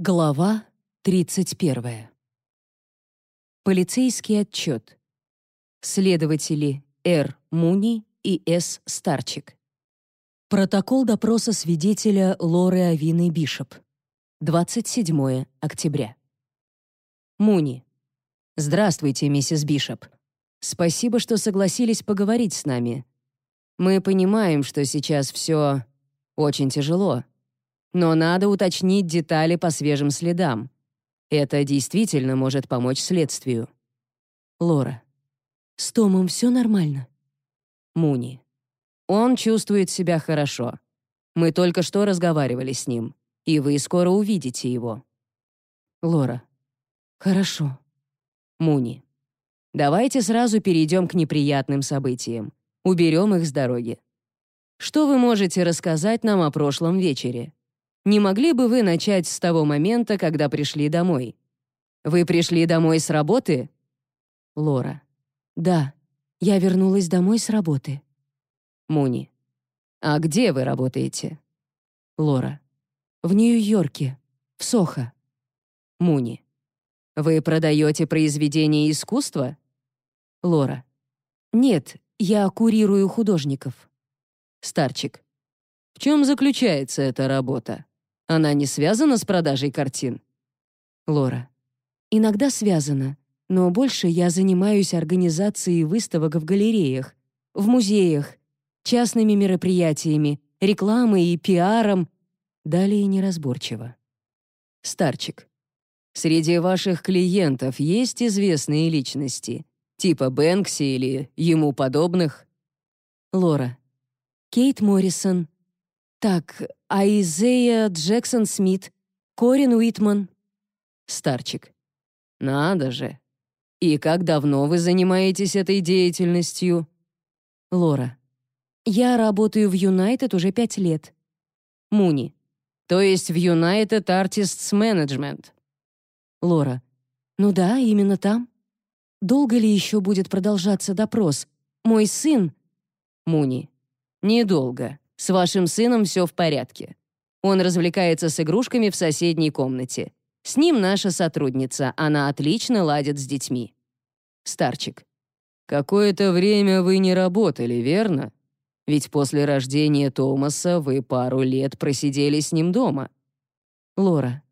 Глава 31. Полицейский отчет. Следователи Р. Муни и С. Старчик. Протокол допроса свидетеля Лоры Авины Бишоп. 27 октября. Муни. Здравствуйте, миссис Бишоп. Спасибо, что согласились поговорить с нами. Мы понимаем, что сейчас все очень тяжело. Но надо уточнить детали по свежим следам. Это действительно может помочь следствию. Лора. С Томом все нормально? Муни. Он чувствует себя хорошо. Мы только что разговаривали с ним, и вы скоро увидите его. Лора. Хорошо. Муни. Давайте сразу перейдем к неприятным событиям. Уберем их с дороги. Что вы можете рассказать нам о прошлом вечере? Не могли бы вы начать с того момента, когда пришли домой? Вы пришли домой с работы? Лора. Да, я вернулась домой с работы. Муни. А где вы работаете? Лора. В Нью-Йорке, в Сохо. Муни. Вы продаете произведения искусства? Лора. Нет, я курирую художников. Старчик. В чем заключается эта работа? Она не связана с продажей картин? Лора. Иногда связана, но больше я занимаюсь организацией выставок в галереях, в музеях, частными мероприятиями, рекламой и пиаром. Далее неразборчиво. Старчик. Среди ваших клиентов есть известные личности, типа Бэнкси или ему подобных? Лора. Кейт Моррисон, так, Айзея Джексон Смит, Корин Уитман. Старчик. Надо же. И как давно вы занимаетесь этой деятельностью? Лора. Я работаю в United уже пять лет. Муни. То есть в United Artists Management. Лора. Ну да, именно там. Долго ли еще будет продолжаться допрос? Мой сын... Муни. Недолго. С вашим сыном все в порядке. Он развлекается с игрушками в соседней комнате. С ним наша сотрудница, она отлично ладит с детьми. Старчик. Какое-то время вы не работали, верно? Ведь после рождения Томаса вы пару лет просидели с ним дома. Лора.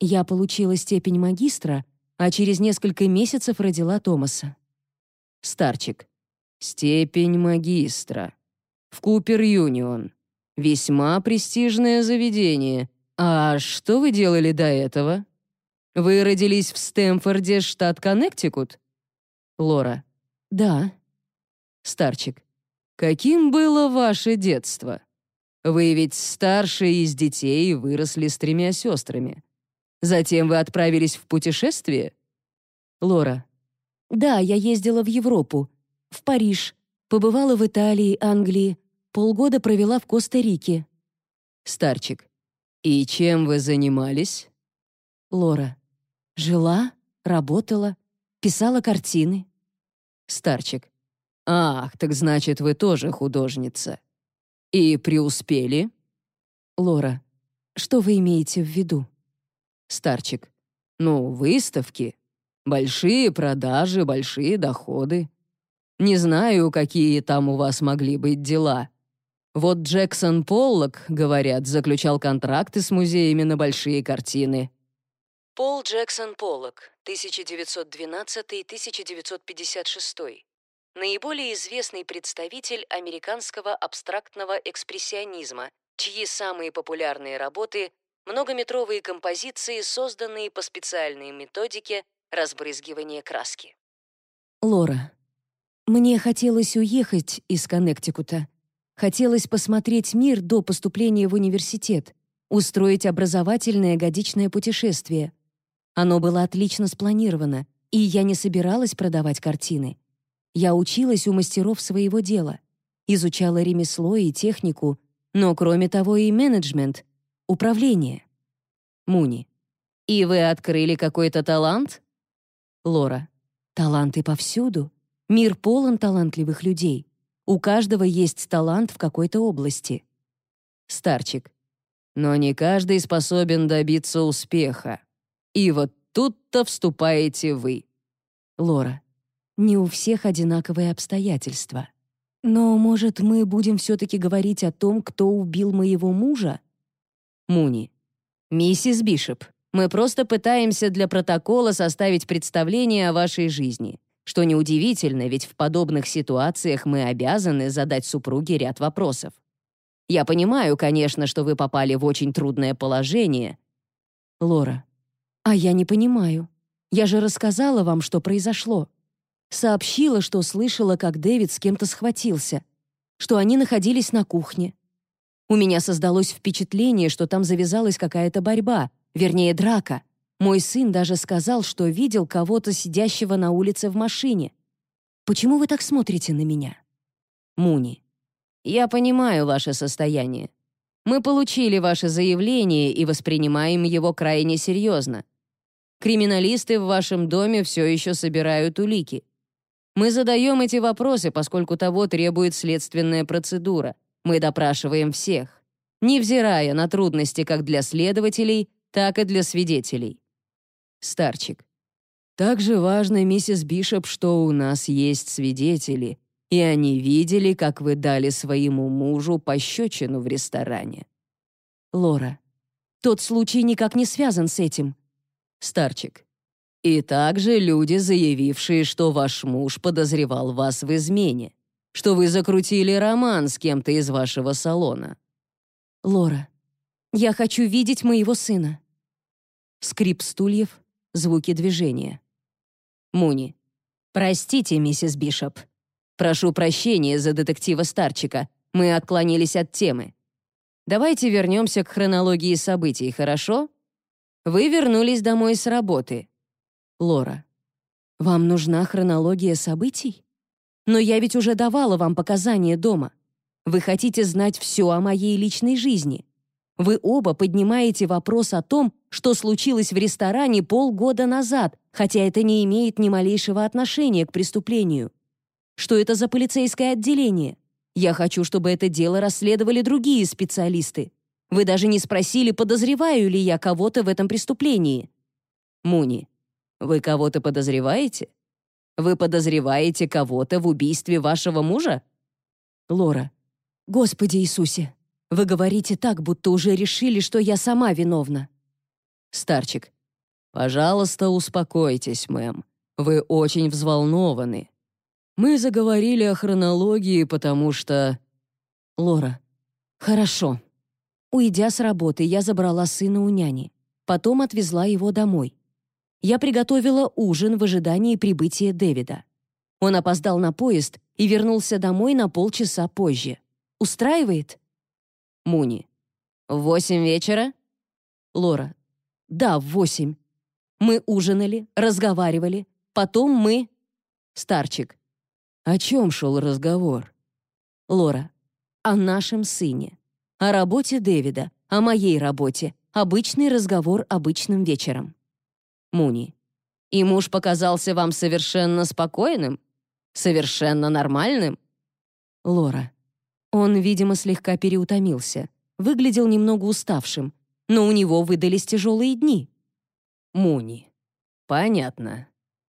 Я получила степень магистра, а через несколько месяцев родила Томаса. Старчик. Степень магистра в Купер-Юнион. Весьма престижное заведение. А что вы делали до этого? Вы родились в Стэмфорде, штат Коннектикут? Лора. Да. Старчик. Каким было ваше детство? Вы ведь старшие из детей выросли с тремя сестрами. Затем вы отправились в путешествие? Лора. Да, я ездила в Европу, в Париж, побывала в Италии, Англии, Полгода провела в Коста-Рике. Старчик. И чем вы занимались? Лора. Жила, работала, писала картины. Старчик. Ах, так значит, вы тоже художница. И преуспели? Лора. Что вы имеете в виду? Старчик. Ну, выставки. Большие продажи, большие доходы. Не знаю, какие там у вас могли быть дела. Вот Джексон Поллок, говорят, заключал контракты с музеями на большие картины. Пол Джексон Поллок, 1912-1956. Наиболее известный представитель американского абстрактного экспрессионизма, чьи самые популярные работы — многометровые композиции, созданные по специальной методике разбрызгивания краски. Лора. Мне хотелось уехать из Коннектикута, Хотелось посмотреть мир до поступления в университет, устроить образовательное годичное путешествие. Оно было отлично спланировано, и я не собиралась продавать картины. Я училась у мастеров своего дела, изучала ремесло и технику, но кроме того и менеджмент, управление. Муни. И вы открыли какой-то талант? Лора. Таланты повсюду. Мир полон талантливых людей. У каждого есть талант в какой-то области. Старчик. Но не каждый способен добиться успеха. И вот тут-то вступаете вы. Лора. Не у всех одинаковые обстоятельства. Но, может, мы будем все-таки говорить о том, кто убил моего мужа? Муни. Миссис Бишоп, мы просто пытаемся для протокола составить представление о вашей жизни. Что неудивительно, ведь в подобных ситуациях мы обязаны задать супруге ряд вопросов. Я понимаю, конечно, что вы попали в очень трудное положение. Лора. А я не понимаю. Я же рассказала вам, что произошло. Сообщила, что слышала, как Дэвид с кем-то схватился, что они находились на кухне. У меня создалось впечатление, что там завязалась какая-то борьба, вернее, драка. Мой сын даже сказал, что видел кого-то сидящего на улице в машине. Почему вы так смотрите на меня? Муни. Я понимаю ваше состояние. Мы получили ваше заявление и воспринимаем его крайне серьезно. Криминалисты в вашем доме все еще собирают улики. Мы задаем эти вопросы, поскольку того требует следственная процедура. Мы допрашиваем всех, невзирая на трудности как для следователей, так и для свидетелей. Старчик. Также важно, миссис Бишоп, что у нас есть свидетели, и они видели, как вы дали своему мужу пощечину в ресторане. Лора. Тот случай никак не связан с этим. Старчик. И также люди, заявившие, что ваш муж подозревал вас в измене, что вы закрутили роман с кем-то из вашего салона. Лора. Я хочу видеть моего сына. Скрип стульев, звуки движения. Муни. «Простите, миссис Бишоп. Прошу прощения за детектива Старчика. Мы отклонились от темы. Давайте вернемся к хронологии событий, хорошо? Вы вернулись домой с работы». Лора. «Вам нужна хронология событий? Но я ведь уже давала вам показания дома. Вы хотите знать все о моей личной жизни. Вы оба поднимаете вопрос о том, что случилось в ресторане полгода назад, хотя это не имеет ни малейшего отношения к преступлению. Что это за полицейское отделение? Я хочу, чтобы это дело расследовали другие специалисты. Вы даже не спросили, подозреваю ли я кого-то в этом преступлении. Муни, вы кого-то подозреваете? Вы подозреваете кого-то в убийстве вашего мужа? Лора. Господи Иисусе, вы говорите так, будто уже решили, что я сама виновна. Старчик. Пожалуйста, успокойтесь, мэм. Вы очень взволнованы. Мы заговорили о хронологии, потому что... Лора. Хорошо. Уйдя с работы, я забрала сына у няни. Потом отвезла его домой. Я приготовила ужин в ожидании прибытия Дэвида. Он опоздал на поезд и вернулся домой на полчаса позже. Устраивает? Муни. Восемь вечера? Лора. Да, в восемь. Мы ужинали, разговаривали. Потом мы... Старчик. О чем шел разговор? Лора. О нашем сыне. О работе Дэвида. О моей работе. Обычный разговор обычным вечером. Муни. И муж показался вам совершенно спокойным? Совершенно нормальным? Лора. Он, видимо, слегка переутомился, выглядел немного уставшим, но у него выдались тяжелые дни. Муни. Понятно.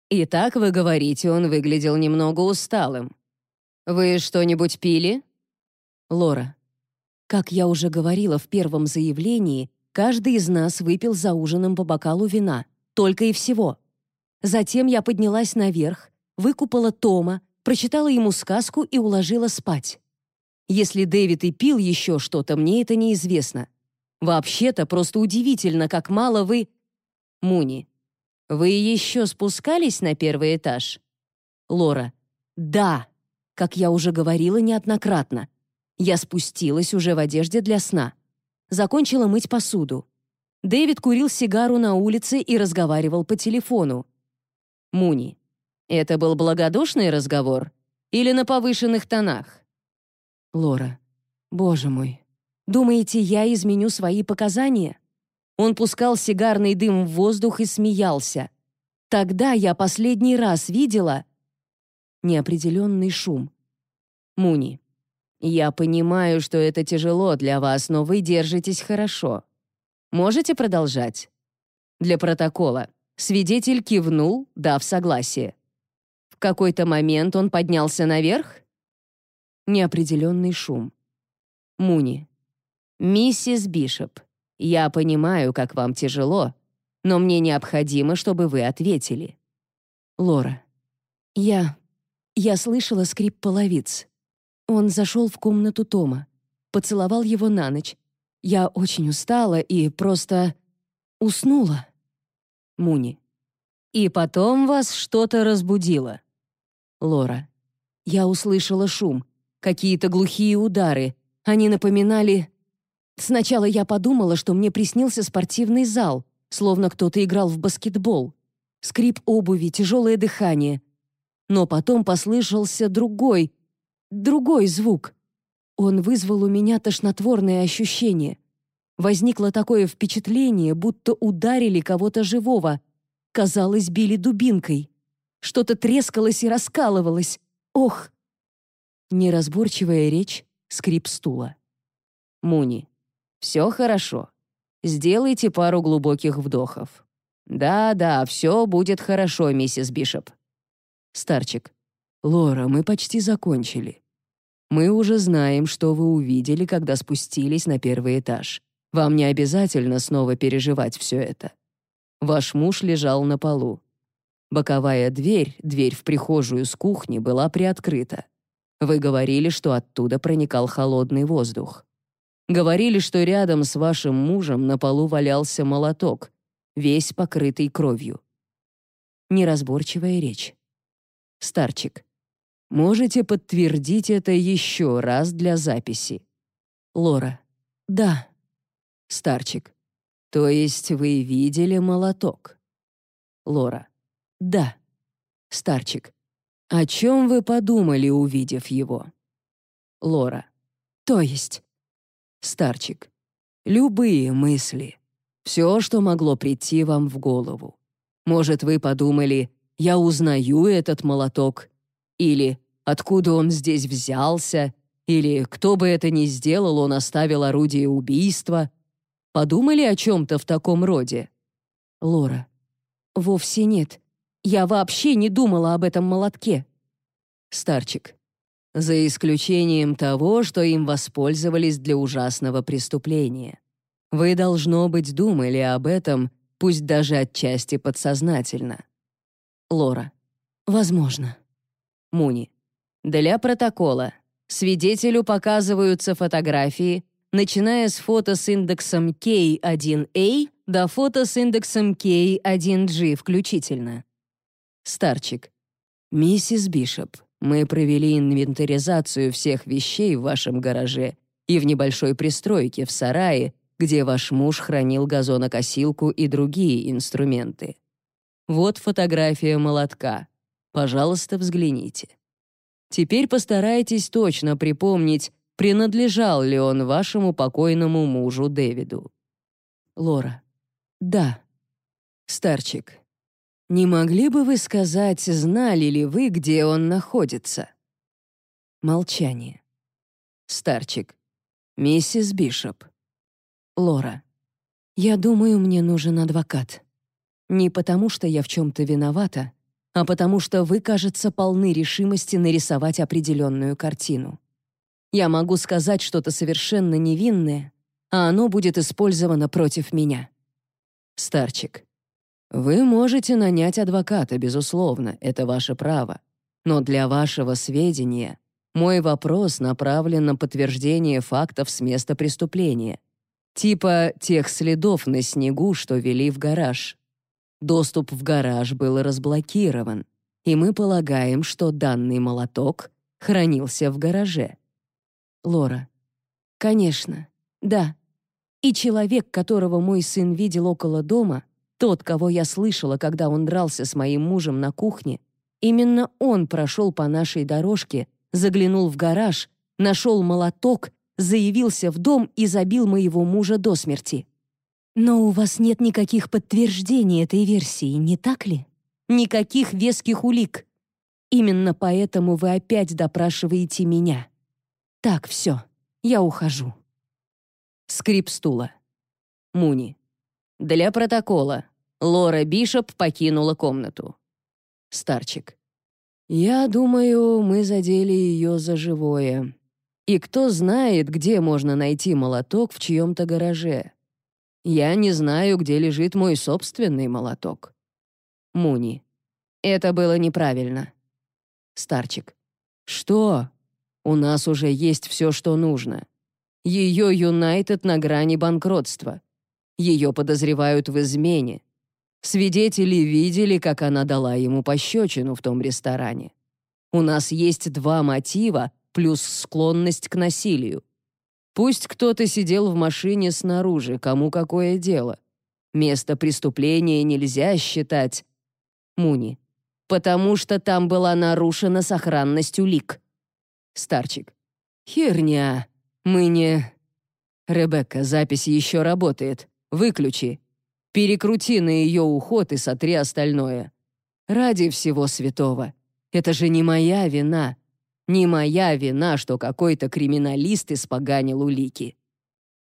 Итак, вы говорите, он выглядел немного усталым. Вы что-нибудь пили? Лора. Как я уже говорила в первом заявлении, каждый из нас выпил за ужином по бокалу вина, только и всего. Затем я поднялась наверх, выкупала Тома, прочитала ему сказку и уложила спать. Если Дэвид и пил еще что-то, мне это неизвестно. Вообще-то просто удивительно, как мало вы... Муни, вы еще спускались на первый этаж? Лора. Да, как я уже говорила неоднократно. Я спустилась уже в одежде для сна. Закончила мыть посуду. Дэвид курил сигару на улице и разговаривал по телефону. Муни. Это был благодушный разговор или на повышенных тонах? Лора. Боже мой. Думаете, я изменю свои показания? Он пускал сигарный дым в воздух и смеялся. Тогда я последний раз видела неопределенный шум. Муни. Я понимаю, что это тяжело для вас, но вы держитесь хорошо. Можете продолжать? Для протокола. Свидетель кивнул, дав согласие. В какой-то момент он поднялся наверх? Неопределенный шум. Муни. «Миссис Бишоп, я понимаю, как вам тяжело, но мне необходимо, чтобы вы ответили». Лора. «Я... я слышала скрип половиц. Он зашел в комнату Тома, поцеловал его на ночь. Я очень устала и просто... уснула». Муни. «И потом вас что-то разбудило?» Лора. Я услышала шум, какие-то глухие удары. Они напоминали... Сначала я подумала, что мне приснился спортивный зал, словно кто-то играл в баскетбол. Скрип обуви, тяжелое дыхание. Но потом послышался другой, другой звук. Он вызвал у меня тошнотворное ощущение. Возникло такое впечатление, будто ударили кого-то живого. Казалось, били дубинкой. Что-то трескалось и раскалывалось. Ох! Неразборчивая речь, скрип стула. Муни. «Все хорошо. Сделайте пару глубоких вдохов. Да-да, все будет хорошо, миссис Бишоп». Старчик. «Лора, мы почти закончили. Мы уже знаем, что вы увидели, когда спустились на первый этаж. Вам не обязательно снова переживать все это. Ваш муж лежал на полу. Боковая дверь, дверь в прихожую с кухни, была приоткрыта. Вы говорили, что оттуда проникал холодный воздух. Говорили, что рядом с вашим мужем на полу валялся молоток, весь покрытый кровью. Неразборчивая речь. Старчик. Можете подтвердить это еще раз для записи? Лора. Да. Старчик. То есть вы видели молоток? Лора. Да. Старчик. О чем вы подумали, увидев его? Лора. То есть? Старчик. Любые мысли. Все, что могло прийти вам в голову. Может, вы подумали, я узнаю этот молоток, или откуда он здесь взялся, или кто бы это ни сделал, он оставил орудие убийства. Подумали о чем-то в таком роде? Лора. Вовсе нет. Я вообще не думала об этом молотке. Старчик. За исключением того, что им воспользовались для ужасного преступления. Вы, должно быть, думали об этом, пусть даже отчасти подсознательно. Лора. Возможно. Муни. Для протокола. Свидетелю показываются фотографии, начиная с фото с индексом K1A до фото с индексом K1G включительно. Старчик. «Миссис Бишоп, мы провели инвентаризацию всех вещей в вашем гараже и в небольшой пристройке в сарае, где ваш муж хранил газонокосилку и другие инструменты. Вот фотография молотка. Пожалуйста, взгляните. Теперь постарайтесь точно припомнить, принадлежал ли он вашему покойному мужу Дэвиду. Лора. Да. Старчик. Не могли бы вы сказать, знали ли вы, где он находится? Молчание. Старчик. Миссис Бишоп. Лора. Я думаю, мне нужен адвокат. Не потому, что я в чем-то виновата, а потому что вы, кажется, полны решимости нарисовать определенную картину. Я могу сказать что-то совершенно невинное, а оно будет использовано против меня. Старчик. Вы можете нанять адвоката, безусловно, это ваше право. Но для вашего сведения мой вопрос направлен на подтверждение фактов с места преступления. Типа тех следов на снегу, что вели в гараж. Доступ в гараж был разблокирован, и мы полагаем, что данный молоток хранился в гараже. Лора. Конечно, да. И человек, которого мой сын видел около дома, тот, кого я слышала, когда он дрался с моим мужем на кухне, именно он прошел по нашей дорожке, заглянул в гараж, нашел молоток, заявился в дом и забил моего мужа до смерти. Но у вас нет никаких подтверждений этой версии, не так ли? Никаких веских улик. Именно поэтому вы опять допрашиваете меня. Так, все, я ухожу. Скрип стула. Муни. Для протокола. Лора Бишоп покинула комнату. Старчик. «Я думаю, мы задели ее за живое. И кто знает, где можно найти молоток в чьем-то гараже. Я не знаю, где лежит мой собственный молоток». Муни. «Это было неправильно». Старчик. «Что? У нас уже есть все, что нужно. Ее Юнайтед на грани банкротства. Ее подозревают в измене. Свидетели видели, как она дала ему пощечину в том ресторане. У нас есть два мотива плюс склонность к насилию. Пусть кто-то сидел в машине снаружи, кому какое дело. Место преступления нельзя считать... Муни. Потому что там была нарушена сохранность улик. Старчик. Херня. Мы не... Ребекка, запись еще работает. Выключи. Перекрути на ее уход и сотри остальное. Ради всего святого. Это же не моя вина. Не моя вина, что какой-то криминалист испоганил улики.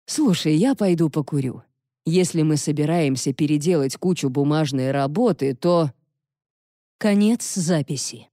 Слушай, я пойду покурю. Если мы собираемся переделать кучу бумажной работы, то... Конец записи.